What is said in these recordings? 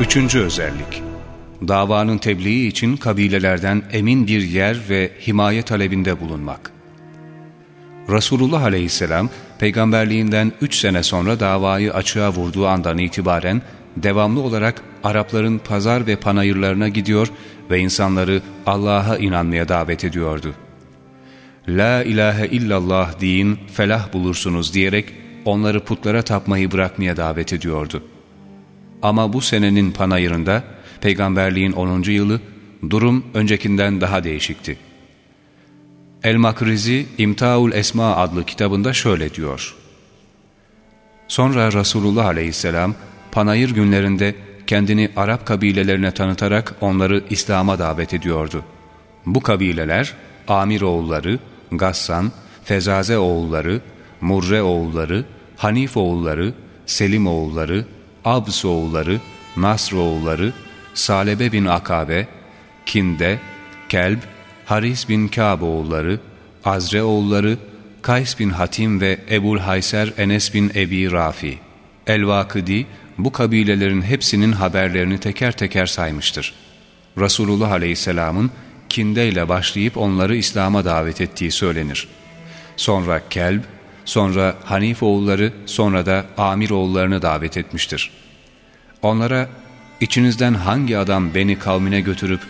Üçüncü özellik Davanın tebliği için kabilelerden emin bir yer ve himaye talebinde bulunmak. Resulullah Aleyhisselam peygamberliğinden üç sene sonra davayı açığa vurduğu andan itibaren devamlı olarak Arapların pazar ve panayırlarına gidiyor ve insanları Allah'a inanmaya davet ediyordu. La ilahe illallah deyin felah bulursunuz diyerek onları putlara tapmayı bırakmaya davet ediyordu. Ama bu senenin panayırında peygamberliğin 10. yılı durum öncekinden daha değişikti. El-Makrizi İmtaul Esma adlı kitabında şöyle diyor. Sonra Resulullah aleyhisselam panayır günlerinde kendini Arap kabilelerine tanıtarak onları İslam'a davet ediyordu. Bu kabileler Amir oğulları, Gassan, Fezaze oğulları, Murre oğulları, Hanif oğulları, Selim oğulları, Abs oğulları, Nasr oğulları, Salebe bin Akabe, Kinde, Kelb, Haris bin Kâb oğulları, Azre oğulları, Kays bin Hatim ve Ebul Hayser Enes bin Ebi Rafi. El-Vakidi bu kabilelerin hepsinin haberlerini teker teker saymıştır. Resulullah Aleyhisselam'ın Kinde ile başlayıp onları İslam'a davet ettiği söylenir. Sonra Kelb, sonra Hanif oğulları, sonra da Amir oğullarını davet etmiştir. Onlara, içinizden hangi adam beni kavmine götürüp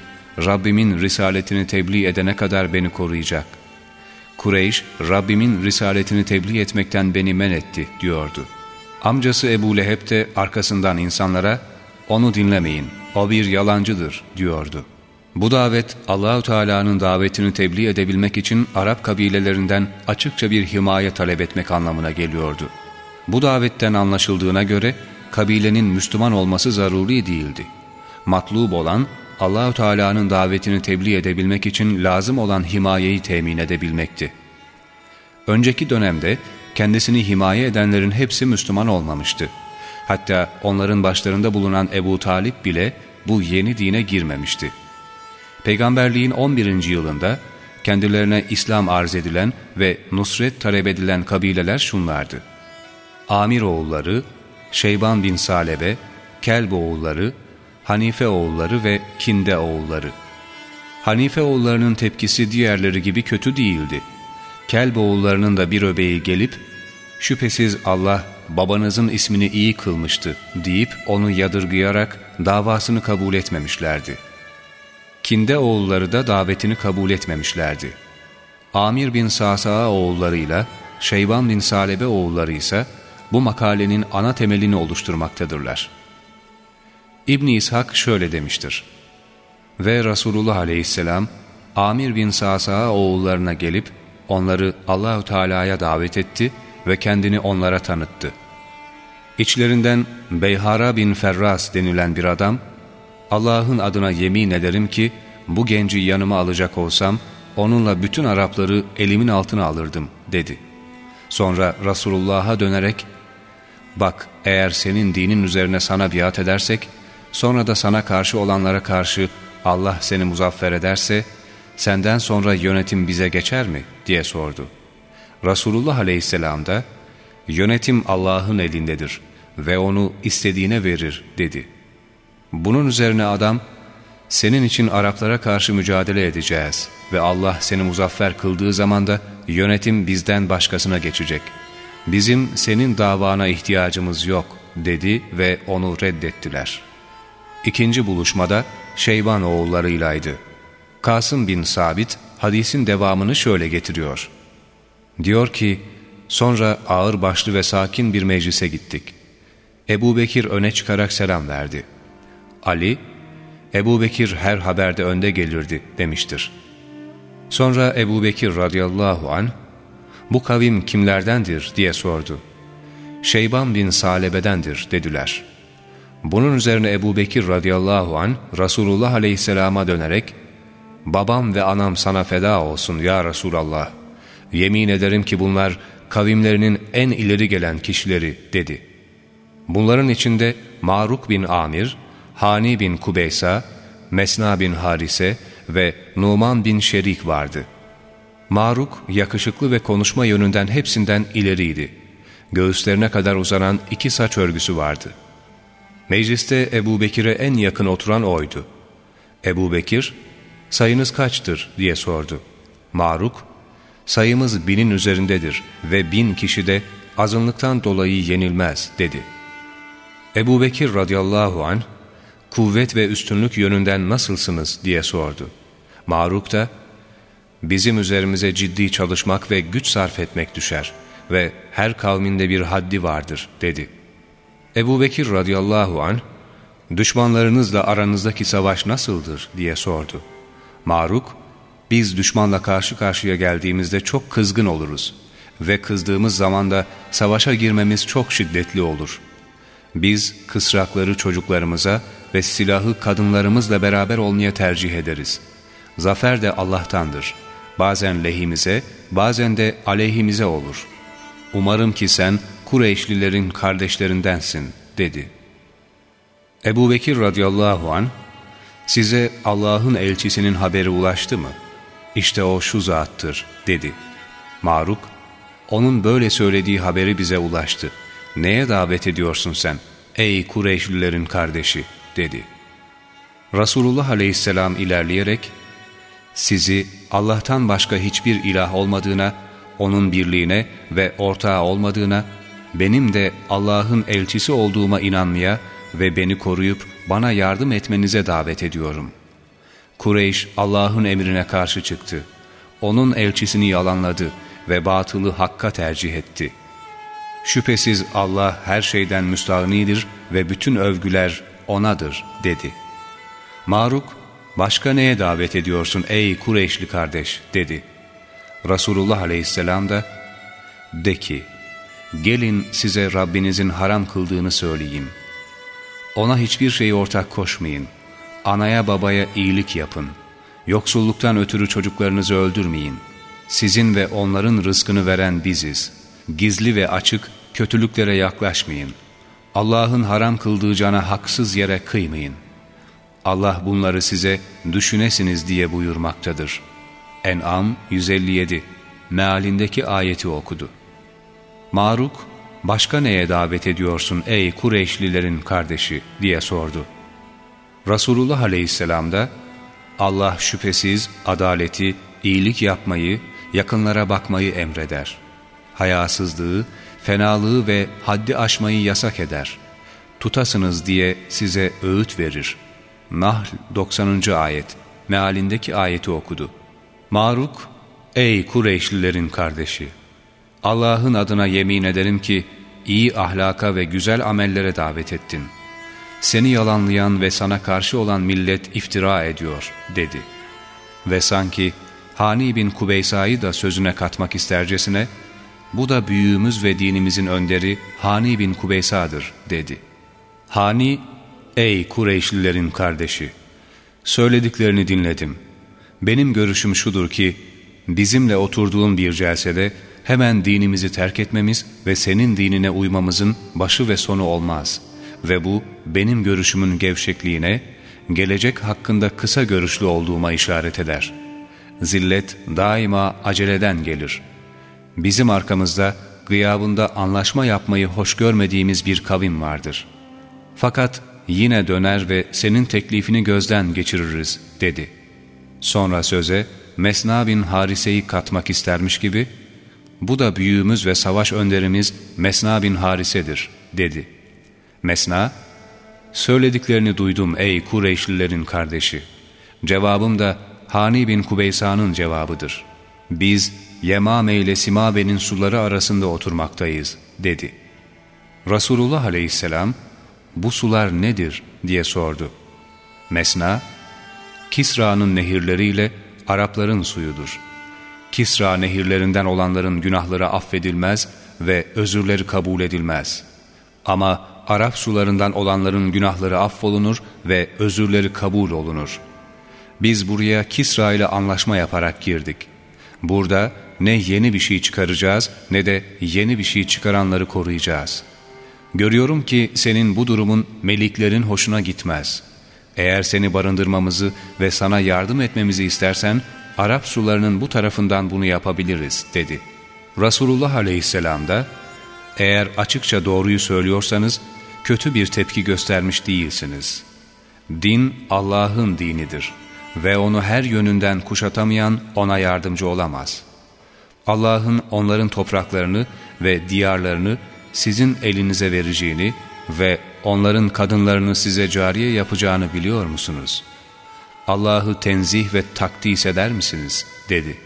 Rabbimin risaletini tebliğ edene kadar beni koruyacak? Kureyş, Rabbimin risaletini tebliğ etmekten beni men etti diyordu. Amcası Ebu Leheb de arkasından insanlara, onu dinlemeyin, o bir yalancıdır diyordu. Bu davet Allahu Teala'nın davetini tebliğ edebilmek için Arap kabilelerinden açıkça bir himaye talep etmek anlamına geliyordu. Bu davetten anlaşıldığına göre kabilenin Müslüman olması zaruri değildi. Matlub olan Allahu Teala'nın davetini tebliğ edebilmek için lazım olan himayeyi temin edebilmekti. Önceki dönemde kendisini himaye edenlerin hepsi Müslüman olmamıştı. Hatta onların başlarında bulunan Ebu Talip bile bu yeni dine girmemişti. Peygamberliğin 11. yılında kendilerine İslam arz edilen ve nusret talep edilen kabileler şunlardı. Amir oğulları, Şeyban bin Salebe, Kelb oğulları, Hanife oğulları ve Kinde oğulları. Hanife oğullarının tepkisi diğerleri gibi kötü değildi. Kelb oğullarının da bir öbeği gelip, şüphesiz Allah babanızın ismini iyi kılmıştı deyip onu yadırgayarak davasını kabul etmemişlerdi. Kinde oğulları da davetini kabul etmemişlerdi. Amir bin Sasa oğullarıyla Şeyban bin Salebe oğulları ise bu makalenin ana temelini oluşturmaktadırlar. İbni İshak şöyle demiştir. Ve Resulullah aleyhisselam Amir bin Sasa oğullarına gelip onları Allahü Teala'ya davet etti ve kendini onlara tanıttı. İçlerinden Beyhara bin Ferras denilen bir adam, Allah'ın adına yemin ederim ki bu genci yanıma alacak olsam onunla bütün Arapları elimin altına alırdım dedi. Sonra Resulullah'a dönerek bak eğer senin dinin üzerine sana biat edersek sonra da sana karşı olanlara karşı Allah seni muzaffer ederse senden sonra yönetim bize geçer mi diye sordu. Resulullah aleyhisselam da yönetim Allah'ın elindedir ve onu istediğine verir dedi. Bunun üzerine adam senin için Araplara karşı mücadele edeceğiz ve Allah seni muzaffer kıldığı zaman da yönetim bizden başkasına geçecek. Bizim senin davana ihtiyacımız yok dedi ve onu reddettiler. İkinci buluşmada Şeyban oğullarıylaydı. Kasım bin Sabit hadisin devamını şöyle getiriyor. Diyor ki, sonra ağır başlı ve sakin bir meclise gittik. Ebu Bekir öne çıkarak selam verdi. Ali, Ebu Bekir her haberde önde gelirdi demiştir. Sonra Ebu Bekir radıyallahu an bu kavim kimlerdendir diye sordu. Şeyban bin Salebe'dendir dediler. Bunun üzerine Ebu Bekir radıyallahu an Resulullah aleyhisselama dönerek babam ve anam sana feda olsun ya Resulallah. Yemin ederim ki bunlar kavimlerinin en ileri gelen kişileri dedi. Bunların içinde Maruk bin Amir, Hani bin Kubeysa, Mesna bin Harise ve Numan bin Şerik vardı. Maruk yakışıklı ve konuşma yönünden hepsinden ileriydi. göğüslerine kadar uzanan iki saç örgüsü vardı. Mecliste Ebu Bekir'e en yakın oturan oydu. Ebu Bekir, sayınız kaçtır diye sordu. Maruk, sayımız binin üzerindedir ve bin kişi de azınlıktan dolayı yenilmez dedi. Ebu Bekir radıyallahu anh, kuvvet ve üstünlük yönünden nasılsınız diye sordu. Maruk da, bizim üzerimize ciddi çalışmak ve güç sarf etmek düşer ve her kavminde bir haddi vardır dedi. Ebu Bekir radıyallahu anh, düşmanlarınızla aranızdaki savaş nasıldır diye sordu. Maruk, biz düşmanla karşı karşıya geldiğimizde çok kızgın oluruz ve kızdığımız zaman da savaşa girmemiz çok şiddetli olur. Biz kısrakları çocuklarımıza ve silahı kadınlarımızla beraber olmaya tercih ederiz. Zafer de Allah'tandır. Bazen lehimize, bazen de aleyhimize olur. Umarım ki sen Kureyşlilerin kardeşlerindensin, dedi. Ebu Bekir radıyallahu an size Allah'ın elçisinin haberi ulaştı mı? İşte o şu zattır, dedi. Maruk, onun böyle söylediği haberi bize ulaştı. Neye davet ediyorsun sen, ey Kureyşlilerin kardeşi, dedi. Resulullah aleyhisselam ilerleyerek, sizi Allah'tan başka hiçbir ilah olmadığına, O'nun birliğine ve ortağı olmadığına, benim de Allah'ın elçisi olduğuma inanmaya ve beni koruyup bana yardım etmenize davet ediyorum. Kureyş Allah'ın emrine karşı çıktı. Onun elçisini yalanladı ve batılı hakka tercih etti. Şüphesiz Allah her şeyden müstahnidir ve bütün övgüler O'nadır dedi. Maruk, başka neye davet ediyorsun ey Kureyşli kardeş dedi. Resulullah aleyhisselam da, de ki, gelin size Rabbinizin haram kıldığını söyleyeyim. Ona hiçbir şeyi ortak koşmayın. Anaya babaya iyilik yapın. Yoksulluktan ötürü çocuklarınızı öldürmeyin. Sizin ve onların rızkını veren biziz. Gizli ve açık kötülüklere yaklaşmayın. Allah'ın haram kıldığı cana haksız yere kıymayın. Allah bunları size düşünesiniz diye buyurmaktadır. En'am 157 Mealindeki ayeti okudu. Maruk, başka neye davet ediyorsun ey Kureyşlilerin kardeşi diye sordu. Resulullah aleyhisselam da, Allah şüphesiz adaleti, iyilik yapmayı, yakınlara bakmayı emreder. Hayasızlığı, fenalığı ve haddi aşmayı yasak eder. Tutasınız diye size öğüt verir. Nahl 90. ayet, mealindeki ayeti okudu. Maruk, ey Kureyşlilerin kardeşi! Allah'ın adına yemin ederim ki, iyi ahlaka ve güzel amellere davet ettin. Seni yalanlayan ve sana karşı olan millet iftira ediyor, dedi. Ve sanki Hani bin Kubeysa'yı da sözüne katmak istercesine, bu da büyüğümüz ve dinimizin önderi Hani bin Kubeysa'dır, dedi. Hani, ey Kureyşlilerin kardeşi, söylediklerini dinledim. Benim görüşüm şudur ki, bizimle oturduğun bir celsede, hemen dinimizi terk etmemiz ve senin dinine uymamızın başı ve sonu olmaz. Ve bu benim görüşümün gevşekliğine, gelecek hakkında kısa görüşlü olduğuma işaret eder. Zillet daima aceleden gelir. Bizim arkamızda gıyabında anlaşma yapmayı hoş görmediğimiz bir kavim vardır. Fakat yine döner ve senin teklifini gözden geçiririz dedi. Sonra söze Mesna bin Harise'yi katmak istermiş gibi bu da büyüğümüz ve savaş önderimiz Mesna bin Harise'dir, dedi. Mesna, söylediklerini duydum ey Kureyşlilerin kardeşi. Cevabım da Hani bin Kubeysa'nın cevabıdır. Biz Yemame ile Simabe'nin suları arasında oturmaktayız, dedi. Resulullah aleyhisselam, bu sular nedir diye sordu. Mesna, Kisra'nın nehirleriyle Arapların suyudur. Kisra nehirlerinden olanların günahları affedilmez ve özürleri kabul edilmez. Ama Arap sularından olanların günahları affolunur ve özürleri kabul olunur. Biz buraya Kisra ile anlaşma yaparak girdik. Burada ne yeni bir şey çıkaracağız ne de yeni bir şey çıkaranları koruyacağız. Görüyorum ki senin bu durumun meliklerin hoşuna gitmez. Eğer seni barındırmamızı ve sana yardım etmemizi istersen Arap sularının bu tarafından bunu yapabiliriz dedi. Resulullah aleyhisselam da eğer açıkça doğruyu söylüyorsanız kötü bir tepki göstermiş değilsiniz. Din Allah'ın dinidir ve onu her yönünden kuşatamayan ona yardımcı olamaz. Allah'ın onların topraklarını ve diyarlarını sizin elinize vereceğini ve onların kadınlarını size cariye yapacağını biliyor musunuz? Allah'ı tenzih ve takdis eder misiniz? dedi.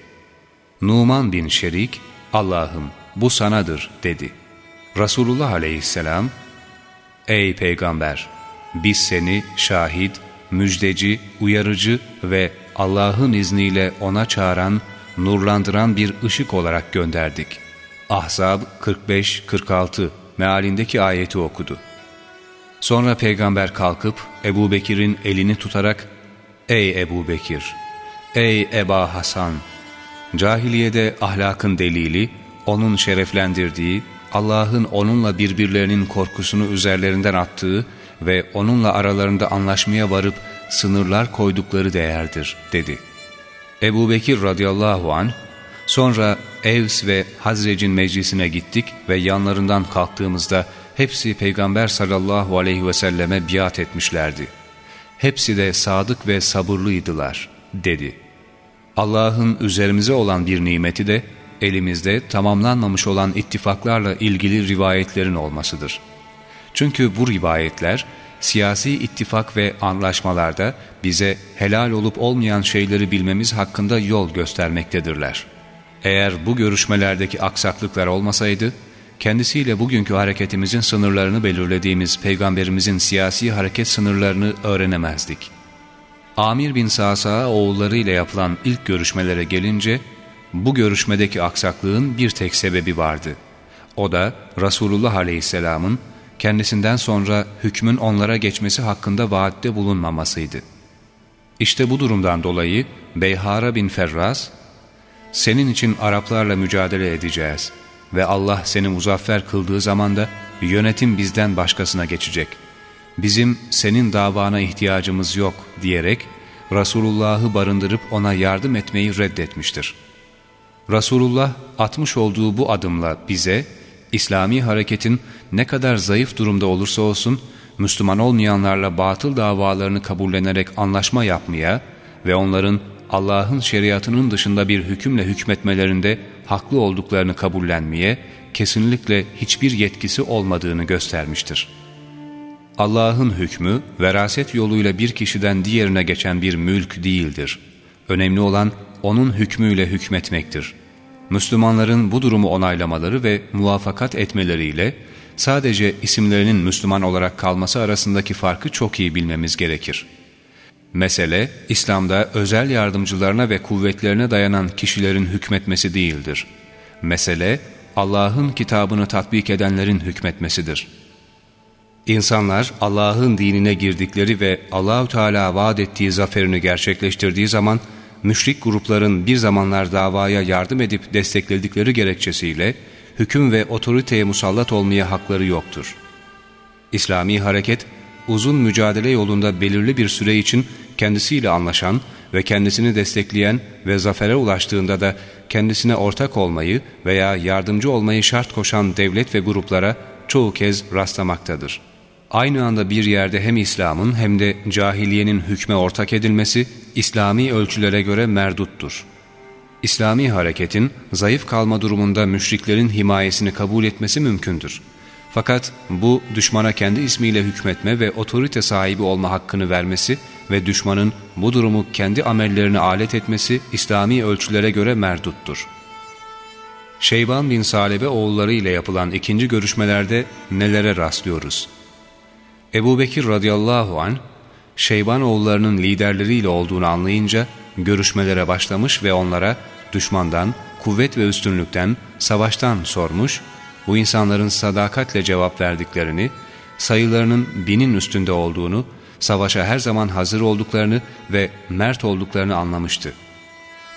Numan bin Şerik, Allah'ım bu sanadır dedi. Resulullah aleyhisselam, Ey peygamber! Biz seni şahit, müjdeci, uyarıcı ve Allah'ın izniyle ona çağıran, nurlandıran bir ışık olarak gönderdik. Ahzab 45-46 mealindeki ayeti okudu. Sonra peygamber kalkıp Ebu Bekir'in elini tutarak Ey Ebu Bekir! Ey Eba Hasan! Cahiliyede ahlakın delili, onun şereflendirdiği, Allah'ın onunla birbirlerinin korkusunu üzerlerinden attığı ve onunla aralarında anlaşmaya varıp sınırlar koydukları değerdir, dedi. Ebu Bekir radıyallahu an sonra Evs ve Hazrec'in meclisine gittik ve yanlarından kalktığımızda hepsi Peygamber sallallahu aleyhi ve selleme biat etmişlerdi. Hepsi de sadık ve sabırlıydılar, dedi. Allah'ın üzerimize olan bir nimeti de elimizde tamamlanmamış olan ittifaklarla ilgili rivayetlerin olmasıdır. Çünkü bu rivayetler siyasi ittifak ve anlaşmalarda bize helal olup olmayan şeyleri bilmemiz hakkında yol göstermektedirler. Eğer bu görüşmelerdeki aksaklıklar olmasaydı, kendisiyle bugünkü hareketimizin sınırlarını belirlediğimiz Peygamberimizin siyasi hareket sınırlarını öğrenemezdik. Amir bin Sasa oğulları ile yapılan ilk görüşmelere gelince, bu görüşmedeki aksaklığın bir tek sebebi vardı. O da Resulullah Aleyhisselam'ın kendisinden sonra hükmün onlara geçmesi hakkında vaatte bulunmamasıydı. İşte bu durumdan dolayı Beyhara bin Ferraz, ''Senin için Araplarla mücadele edeceğiz ve Allah seni muzaffer kıldığı zaman da yönetim bizden başkasına geçecek. Bizim senin davana ihtiyacımız yok.'' diyerek Resulullah'ı barındırıp ona yardım etmeyi reddetmiştir. Resulullah atmış olduğu bu adımla bize İslami hareketin ne kadar zayıf durumda olursa olsun Müslüman olmayanlarla batıl davalarını kabullenerek anlaşma yapmaya ve onların Allah'ın şeriatının dışında bir hükümle hükmetmelerinde haklı olduklarını kabullenmeye kesinlikle hiçbir yetkisi olmadığını göstermiştir. Allah'ın hükmü veraset yoluyla bir kişiden diğerine geçen bir mülk değildir. Önemli olan onun hükmüyle hükmetmektir. Müslümanların bu durumu onaylamaları ve muvafakat etmeleriyle sadece isimlerinin Müslüman olarak kalması arasındaki farkı çok iyi bilmemiz gerekir. Mesele, İslam'da özel yardımcılarına ve kuvvetlerine dayanan kişilerin hükmetmesi değildir. Mesele, Allah'ın kitabını tatbik edenlerin hükmetmesidir. İnsanlar Allah'ın dinine girdikleri ve Allahü Teala vaat ettiği zaferini gerçekleştirdiği zaman, müşrik grupların bir zamanlar davaya yardım edip destekledikleri gerekçesiyle hüküm ve otoriteye musallat olmaya hakları yoktur. İslami hareket, uzun mücadele yolunda belirli bir süre için kendisiyle anlaşan ve kendisini destekleyen ve zafere ulaştığında da kendisine ortak olmayı veya yardımcı olmayı şart koşan devlet ve gruplara çoğu kez rastlamaktadır. Aynı anda bir yerde hem İslam'ın hem de cahiliyenin hükme ortak edilmesi İslami ölçülere göre merduttur. İslami hareketin zayıf kalma durumunda müşriklerin himayesini kabul etmesi mümkündür. Fakat bu düşmana kendi ismiyle hükmetme ve otorite sahibi olma hakkını vermesi ve düşmanın bu durumu kendi amellerine alet etmesi İslami ölçülere göre merduttur. Şeyban bin Salebe oğulları ile yapılan ikinci görüşmelerde nelere rastlıyoruz? Ebu Bekir radıyallahu an Şeyban oğullarının liderleriyle olduğunu anlayınca görüşmelere başlamış ve onlara düşmandan, kuvvet ve üstünlükten, savaştan sormuş, bu insanların sadakatle cevap verdiklerini, sayılarının binin üstünde olduğunu, savaşa her zaman hazır olduklarını ve mert olduklarını anlamıştı.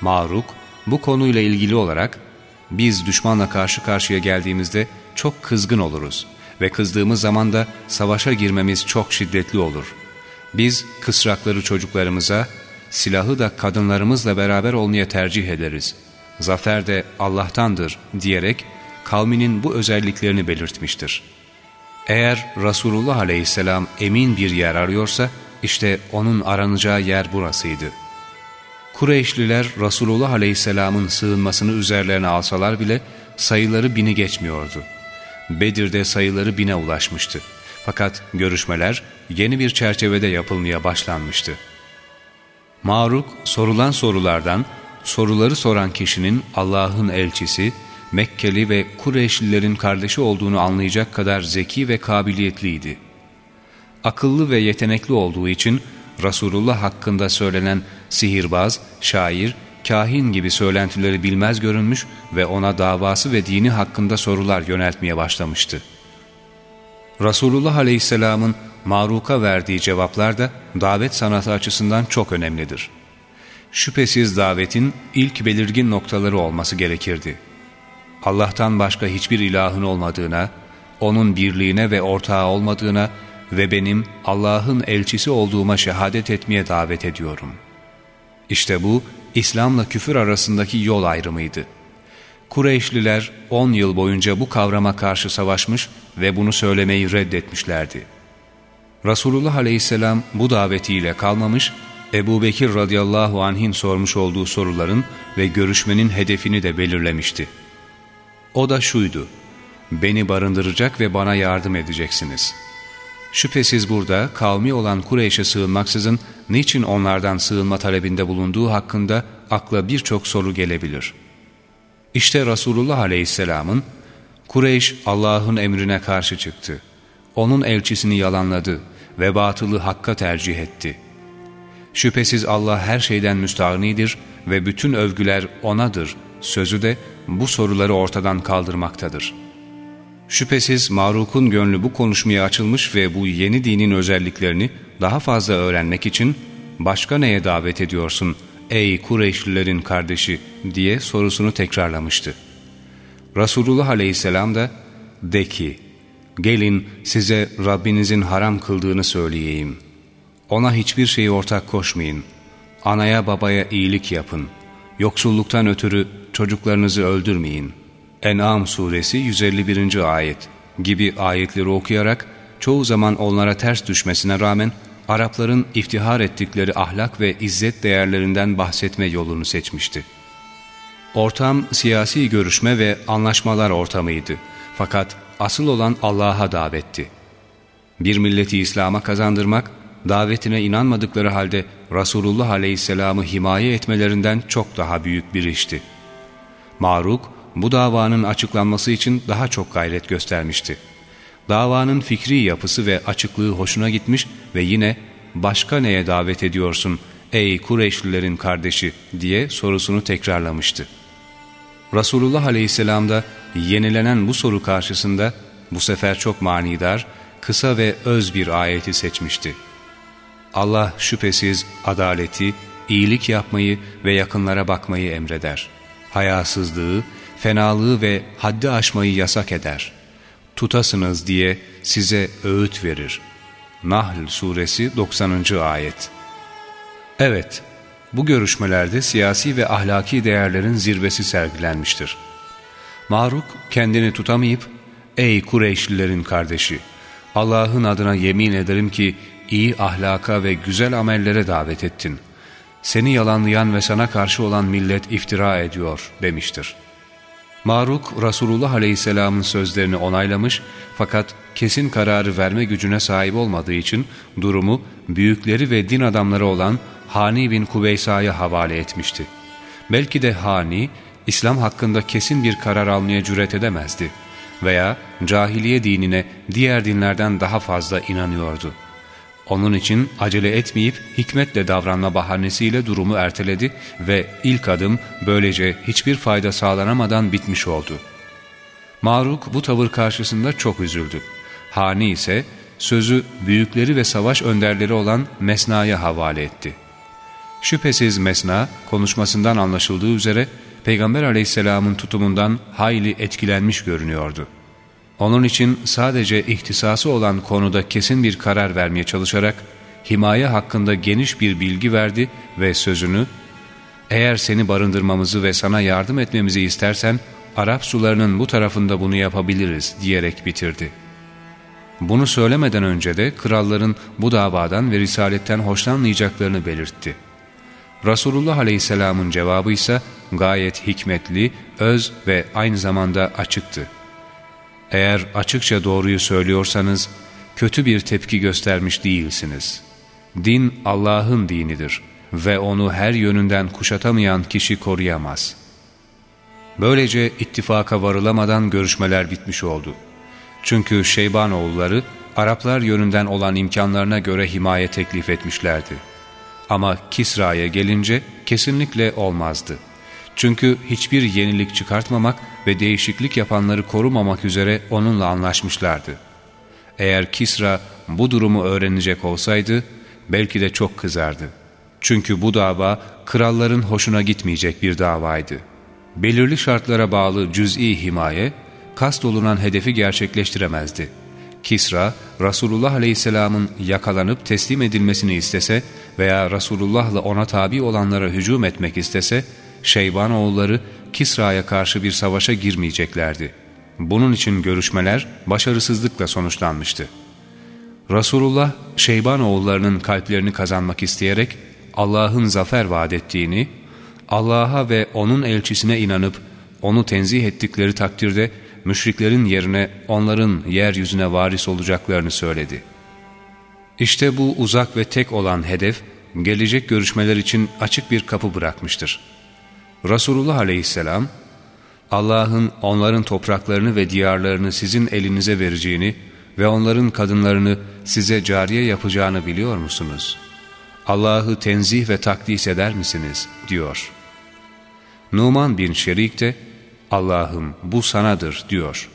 Maruk bu konuyla ilgili olarak biz düşmanla karşı karşıya geldiğimizde çok kızgın oluruz ve kızdığımız zaman da savaşa girmemiz çok şiddetli olur. Biz kısrakları çocuklarımıza, silahı da kadınlarımızla beraber olmaya tercih ederiz. Zafer de Allah'tandır diyerek kavminin bu özelliklerini belirtmiştir. Eğer Resulullah aleyhisselam emin bir yer arıyorsa, işte onun aranacağı yer burasıydı. Kureyşliler Resulullah aleyhisselamın sığınmasını üzerlerine alsalar bile sayıları bini geçmiyordu. Bedir'de sayıları bine ulaşmıştı. Fakat görüşmeler yeni bir çerçevede yapılmaya başlanmıştı. Maruk sorulan sorulardan soruları soran kişinin Allah'ın elçisi, Mekkeli ve Kureyşlilerin kardeşi olduğunu anlayacak kadar zeki ve kabiliyetliydi. Akıllı ve yetenekli olduğu için Resulullah hakkında söylenen sihirbaz, şair, kahin gibi söylentileri bilmez görünmüş ve ona davası ve dini hakkında sorular yöneltmeye başlamıştı. Resulullah Aleyhisselam'ın Maruk'a verdiği cevaplar da davet sanatı açısından çok önemlidir. Şüphesiz davetin ilk belirgin noktaları olması gerekirdi. Allah'tan başka hiçbir ilahın olmadığına, O'nun birliğine ve ortağı olmadığına ve benim Allah'ın elçisi olduğuma şehadet etmeye davet ediyorum. İşte bu, İslam'la küfür arasındaki yol ayrımıydı. Kureyşliler 10 yıl boyunca bu kavrama karşı savaşmış ve bunu söylemeyi reddetmişlerdi. Resulullah aleyhisselam bu davetiyle kalmamış, Ebu Bekir radıyallahu anh'in sormuş olduğu soruların ve görüşmenin hedefini de belirlemişti. O da şuydu, beni barındıracak ve bana yardım edeceksiniz. Şüphesiz burada kavmi olan Kureyş'e sığınmaksızın niçin onlardan sığınma talebinde bulunduğu hakkında akla birçok soru gelebilir. İşte Resulullah Aleyhisselam'ın Kureyş Allah'ın emrine karşı çıktı. Onun elçisini yalanladı ve batılı hakka tercih etti. Şüphesiz Allah her şeyden müstahnidir ve bütün övgüler O'nadır sözü de bu soruları ortadan kaldırmaktadır. Şüphesiz Maruk'un gönlü bu konuşmaya açılmış ve bu yeni dinin özelliklerini daha fazla öğrenmek için başka neye davet ediyorsun ey Kureyşlilerin kardeşi diye sorusunu tekrarlamıştı. Resulullah aleyhisselam da de ki gelin size Rabbinizin haram kıldığını söyleyeyim. Ona hiçbir şeyi ortak koşmayın. Anaya babaya iyilik yapın. Yoksulluktan ötürü çocuklarınızı öldürmeyin. En'am suresi 151. ayet gibi ayetleri okuyarak çoğu zaman onlara ters düşmesine rağmen Arapların iftihar ettikleri ahlak ve izzet değerlerinden bahsetme yolunu seçmişti. Ortam siyasi görüşme ve anlaşmalar ortamıydı. Fakat asıl olan Allah'a davetti. Bir milleti İslam'a kazandırmak, davetine inanmadıkları halde Resulullah Aleyhisselam'ı himaye etmelerinden çok daha büyük bir işti. Maruk, bu davanın açıklanması için daha çok gayret göstermişti. Davanın fikri yapısı ve açıklığı hoşuna gitmiş ve yine başka neye davet ediyorsun ey Kureyşlilerin kardeşi diye sorusunu tekrarlamıştı. Resulullah Aleyhisselam da yenilenen bu soru karşısında bu sefer çok manidar, kısa ve öz bir ayeti seçmişti. Allah şüphesiz adaleti, iyilik yapmayı ve yakınlara bakmayı emreder. Hayasızlığı, fenalığı ve haddi aşmayı yasak eder. Tutasınız diye size öğüt verir. Nahl Suresi 90. Ayet Evet, bu görüşmelerde siyasi ve ahlaki değerlerin zirvesi sergilenmiştir. Maruk kendini tutamayıp, ''Ey Kureyşlilerin kardeşi, Allah'ın adına yemin ederim ki iyi ahlaka ve güzel amellere davet ettin. Seni yalanlayan ve sana karşı olan millet iftira ediyor.'' demiştir. Maruk Resulullah Aleyhisselam'ın sözlerini onaylamış fakat kesin kararı verme gücüne sahip olmadığı için durumu büyükleri ve din adamları olan Hani bin Kuveysa'ya havale etmişti. Belki de Hani, İslam hakkında kesin bir karar almaya cüret edemezdi veya cahiliye dinine diğer dinlerden daha fazla inanıyordu. Onun için acele etmeyip hikmetle davranma bahanesiyle durumu erteledi ve ilk adım böylece hiçbir fayda sağlanamadan bitmiş oldu. Maruk bu tavır karşısında çok üzüldü. Hani ise sözü büyükleri ve savaş önderleri olan Mesna'ya havale etti. Şüphesiz Mesna konuşmasından anlaşıldığı üzere Peygamber aleyhisselamın tutumundan hayli etkilenmiş görünüyordu. Onun için sadece ihtisası olan konuda kesin bir karar vermeye çalışarak himaye hakkında geniş bir bilgi verdi ve sözünü ''Eğer seni barındırmamızı ve sana yardım etmemizi istersen Arap sularının bu tarafında bunu yapabiliriz diyerek bitirdi. Bunu söylemeden önce de kralların bu davadan ve risaletten hoşlanmayacaklarını belirtti. Resulullah Aleyhisselam'ın cevabı ise gayet hikmetli, öz ve aynı zamanda açıktı. Eğer açıkça doğruyu söylüyorsanız kötü bir tepki göstermiş değilsiniz. Din Allah'ın dinidir ve onu her yönünden kuşatamayan kişi koruyamaz. Böylece ittifaka varılamadan görüşmeler bitmiş oldu. Çünkü Şeybanoğulları Araplar yönünden olan imkanlarına göre himaye teklif etmişlerdi. Ama Kisra'ya gelince kesinlikle olmazdı. Çünkü hiçbir yenilik çıkartmamak ve değişiklik yapanları korumamak üzere onunla anlaşmışlardı. Eğer Kisra bu durumu öğrenecek olsaydı belki de çok kızardı. Çünkü bu dava kralların hoşuna gitmeyecek bir davaydı. Belirli şartlara bağlı cüz'i himaye, kast olunan hedefi gerçekleştiremezdi. Kisra, Resulullah Aleyhisselam'ın yakalanıp teslim edilmesini istese veya Resulullah'la ona tabi olanlara hücum etmek istese, Şeyban oğulları Kisra'ya karşı bir savaşa girmeyeceklerdi. Bunun için görüşmeler başarısızlıkla sonuçlanmıştı. Resulullah, Şeyban oğullarının kalplerini kazanmak isteyerek Allah'ın zafer vaat ettiğini, Allah'a ve O'nun elçisine inanıp O'nu tenzih ettikleri takdirde müşriklerin yerine onların yeryüzüne varis olacaklarını söyledi. İşte bu uzak ve tek olan hedef, gelecek görüşmeler için açık bir kapı bırakmıştır. Resulullah aleyhisselam, Allah'ın onların topraklarını ve diyarlarını sizin elinize vereceğini ve onların kadınlarını size cariye yapacağını biliyor musunuz? Allah'ı tenzih ve takdis eder misiniz? diyor. Numan bin Şerik de Allah'ım bu sanadır diyor.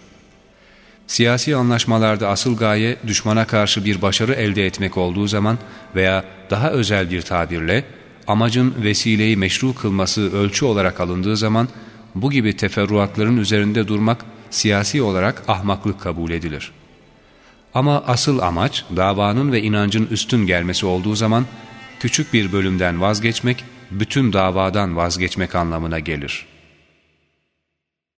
Siyasi anlaşmalarda asıl gaye düşmana karşı bir başarı elde etmek olduğu zaman veya daha özel bir tabirle amacın vesileyi meşru kılması ölçü olarak alındığı zaman bu gibi teferruatların üzerinde durmak siyasi olarak ahmaklık kabul edilir. Ama asıl amaç davanın ve inancın üstün gelmesi olduğu zaman küçük bir bölümden vazgeçmek bütün davadan vazgeçmek anlamına gelir.''